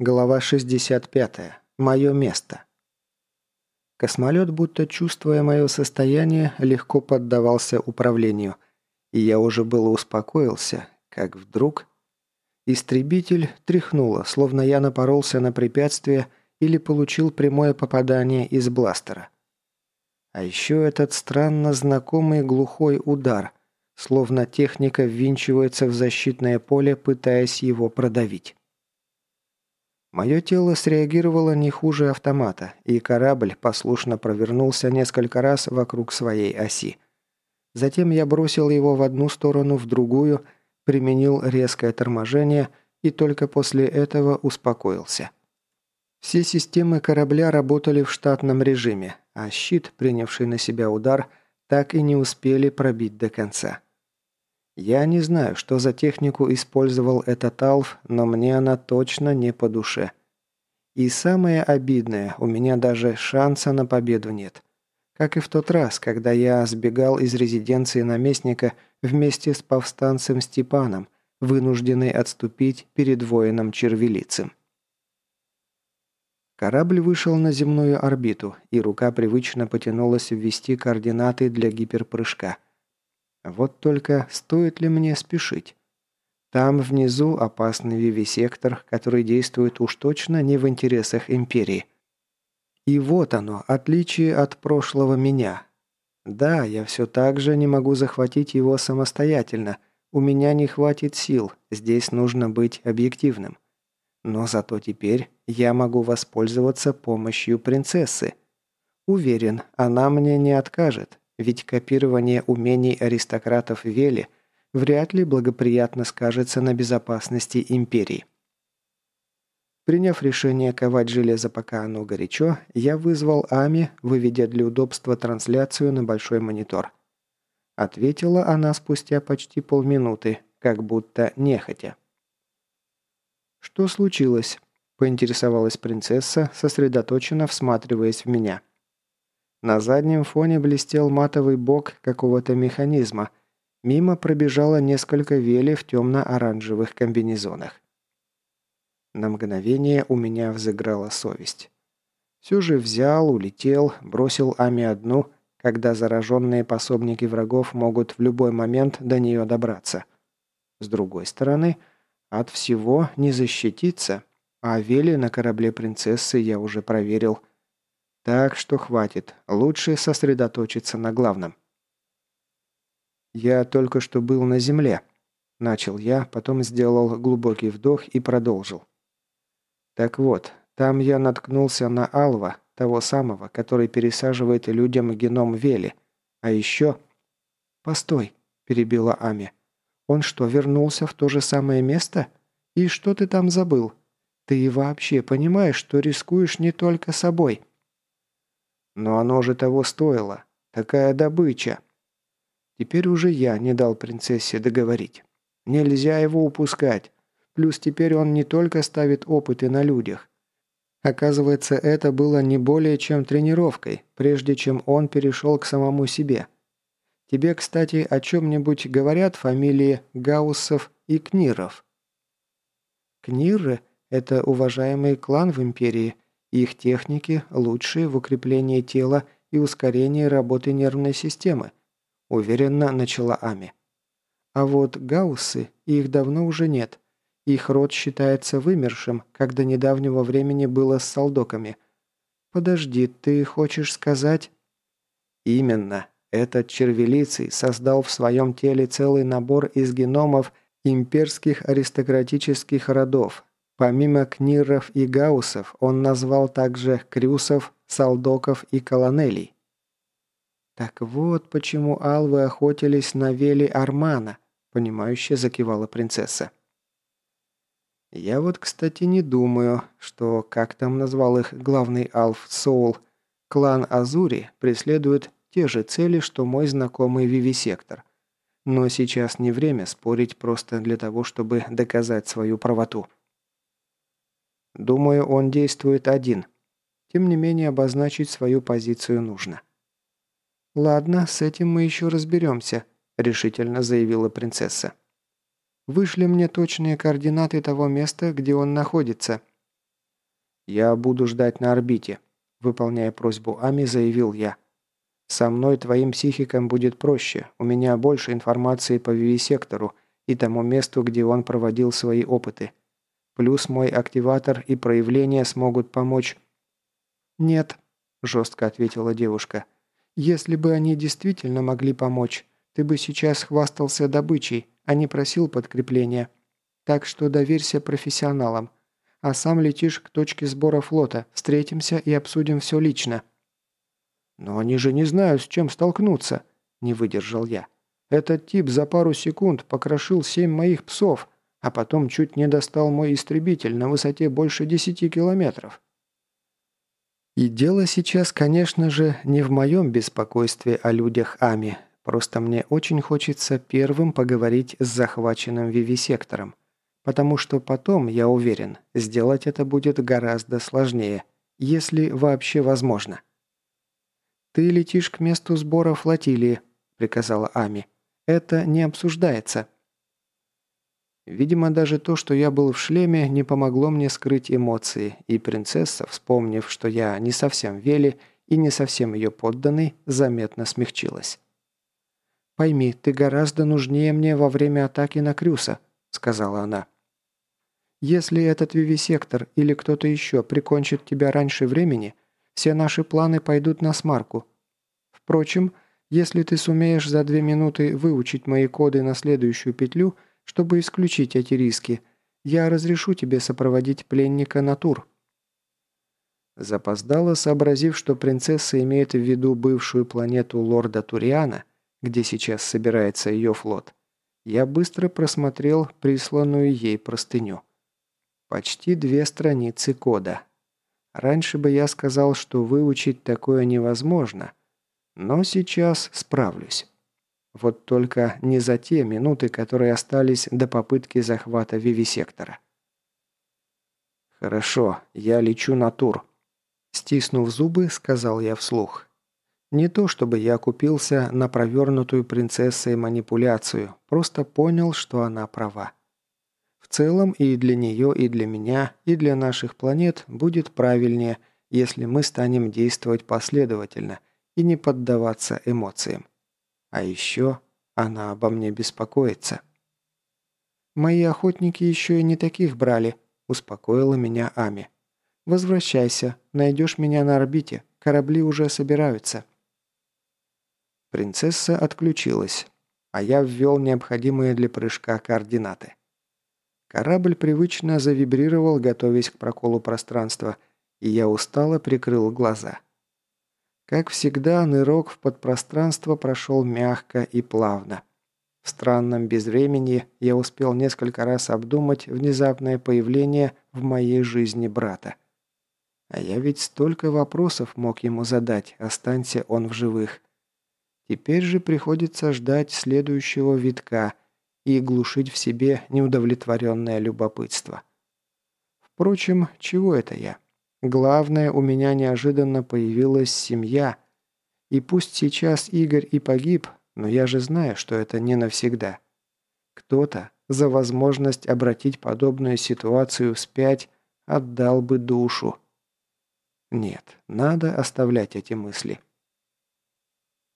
Глава 65. Мое место. Космолет, будто чувствуя мое состояние, легко поддавался управлению, и я уже было успокоился, как вдруг... Истребитель тряхнуло, словно я напоролся на препятствие или получил прямое попадание из бластера. А еще этот странно знакомый глухой удар, словно техника ввинчивается в защитное поле, пытаясь его продавить. Мое тело среагировало не хуже автомата, и корабль послушно провернулся несколько раз вокруг своей оси. Затем я бросил его в одну сторону, в другую, применил резкое торможение и только после этого успокоился. Все системы корабля работали в штатном режиме, а щит, принявший на себя удар, так и не успели пробить до конца. Я не знаю, что за технику использовал этот Алф, но мне она точно не по душе. И самое обидное, у меня даже шанса на победу нет. Как и в тот раз, когда я сбегал из резиденции наместника вместе с повстанцем Степаном, вынужденный отступить перед воином Червелицем. Корабль вышел на земную орбиту, и рука привычно потянулась ввести координаты для гиперпрыжка – вот только стоит ли мне спешить? Там внизу опасный вивисектор, который действует уж точно не в интересах Империи. И вот оно, отличие от прошлого меня. Да, я все так же не могу захватить его самостоятельно. У меня не хватит сил, здесь нужно быть объективным. Но зато теперь я могу воспользоваться помощью принцессы. Уверен, она мне не откажет, ведь копирование умений аристократов Вели вряд ли благоприятно скажется на безопасности империи. Приняв решение ковать железо пока оно горячо, я вызвал Ами, выведя для удобства трансляцию на большой монитор. Ответила она спустя почти полминуты, как будто нехотя. «Что случилось?» – поинтересовалась принцесса, сосредоточенно всматриваясь в меня. На заднем фоне блестел матовый бок какого-то механизма. Мимо пробежало несколько вели в темно-оранжевых комбинезонах. На мгновение у меня взыграла совесть. Все же взял, улетел, бросил Ами одну, когда зараженные пособники врагов могут в любой момент до нее добраться. С другой стороны, от всего не защититься, а Вели на корабле принцессы я уже проверил – так что хватит. Лучше сосредоточиться на главном. «Я только что был на земле», – начал я, потом сделал глубокий вдох и продолжил. «Так вот, там я наткнулся на Алва, того самого, который пересаживает людям геном Вели. А еще...» «Постой», – перебила Ами. «Он что, вернулся в то же самое место? И что ты там забыл? Ты вообще понимаешь, что рискуешь не только собой?» Но оно же того стоило. Такая добыча. Теперь уже я не дал принцессе договорить. Нельзя его упускать. Плюс теперь он не только ставит опыты на людях. Оказывается, это было не более чем тренировкой, прежде чем он перешел к самому себе. Тебе, кстати, о чем-нибудь говорят фамилии Гауссов и Книров? Книры – это уважаемый клан в Империи – их техники лучшие в укреплении тела и ускорении работы нервной системы, уверенно начала Ами. А вот гауссы, их давно уже нет. Их род считается вымершим, как до недавнего времени было с солдоками. Подожди, ты хочешь сказать... Именно. Этот червелицый создал в своем теле целый набор из геномов имперских аристократических родов, Помимо книров и гауссов, он назвал также крюсов, салдоков и колонелей. «Так вот почему алвы охотились на Вели Армана», – понимающе закивала принцесса. «Я вот, кстати, не думаю, что, как там назвал их главный алф Соул, клан Азури преследует те же цели, что мой знакомый Вивисектор. Но сейчас не время спорить просто для того, чтобы доказать свою правоту». Думаю, он действует один. Тем не менее, обозначить свою позицию нужно. «Ладно, с этим мы еще разберемся», – решительно заявила принцесса. «Вышли мне точные координаты того места, где он находится. «Я буду ждать на орбите», – выполняя просьбу Ами, заявил я. «Со мной твоим психиком будет проще. У меня больше информации по вивисектору и тому месту, где он проводил свои опыты. Плюс мой активатор и проявления смогут помочь». «Нет», – жестко ответила девушка. «Если бы они действительно могли помочь, ты бы сейчас хвастался добычей, а не просил подкрепления. Так что доверься профессионалам. А сам летишь к точке сбора флота. Встретимся и обсудим все лично». «Но они же не знают, с чем столкнуться», – не выдержал я. «Этот тип за пару секунд покрошил семь моих псов, а потом чуть не достал мой истребитель на высоте больше десяти километров». И дело сейчас, конечно же, не в моем беспокойстве о людях Ами. Просто мне очень хочется первым поговорить с захваченным вивисектором. Потому что потом, я уверен, сделать это будет гораздо сложнее, если вообще возможно. «Ты летишь к месту сбора флотилии», – приказала Ами. «Это не обсуждается». Видимо, даже то, что я был в шлеме, не помогло мне скрыть эмоции, и принцесса, вспомнив, что я не совсем Вели и не совсем ее подданный, заметно смягчилась. «Пойми, ты гораздо нужнее мне во время атаки на Крюса», — сказала она. «Если этот вивисектор или кто-то еще прикончит тебя раньше времени, все наши планы пойдут на смарку. Впрочем, если ты сумеешь за две минуты выучить мои коды на следующую петлю, чтобы исключить эти риски, я разрешу тебе сопроводить пленника на тур». Запоздало, сообразив, что принцесса имеет в виду бывшую планету лорда Туриана, где сейчас собирается ее флот, я быстро просмотрел присланную ей простыню. Почти две страницы кода. Раньше бы я сказал, что выучить такое невозможно, но сейчас справлюсь. Вот только не за те минуты, которые остались до попытки захвата вивисектора. «Хорошо, я лечу на тур», – стиснув зубы, сказал я вслух. Не то чтобы я купился на провернутую принцессой манипуляцию, просто понял, что она права. В целом и для нее, и для меня, и для наших планет будет правильнее, если мы станем действовать последовательно и не поддаваться эмоциям. А еще она обо мне беспокоится. «Мои охотники еще и не таких брали», – успокоила меня Ами. «Возвращайся, найдешь меня на орбите, корабли уже собираются». Принцесса отключилась, а я ввел необходимые для прыжка координаты. Корабль привычно завибрировал, готовясь к проколу пространства, и я устало прикрыл глаза. Как всегда, нырок в подпространство прошел мягко и плавно. В странном безвременье я успел несколько раз обдумать внезапное появление в моей жизни брата. А я ведь столько вопросов мог ему задать, останься он в живых. Теперь же приходится ждать следующего витка и глушить в себе неудовлетворенное любопытство. Впрочем, чего это я? Главное, у меня неожиданно появилась семья. И пусть сейчас Игорь и погиб, но я же знаю, что это не навсегда. Кто-то за возможность обратить подобную ситуацию вспять отдал бы душу. Нет, надо оставлять эти мысли.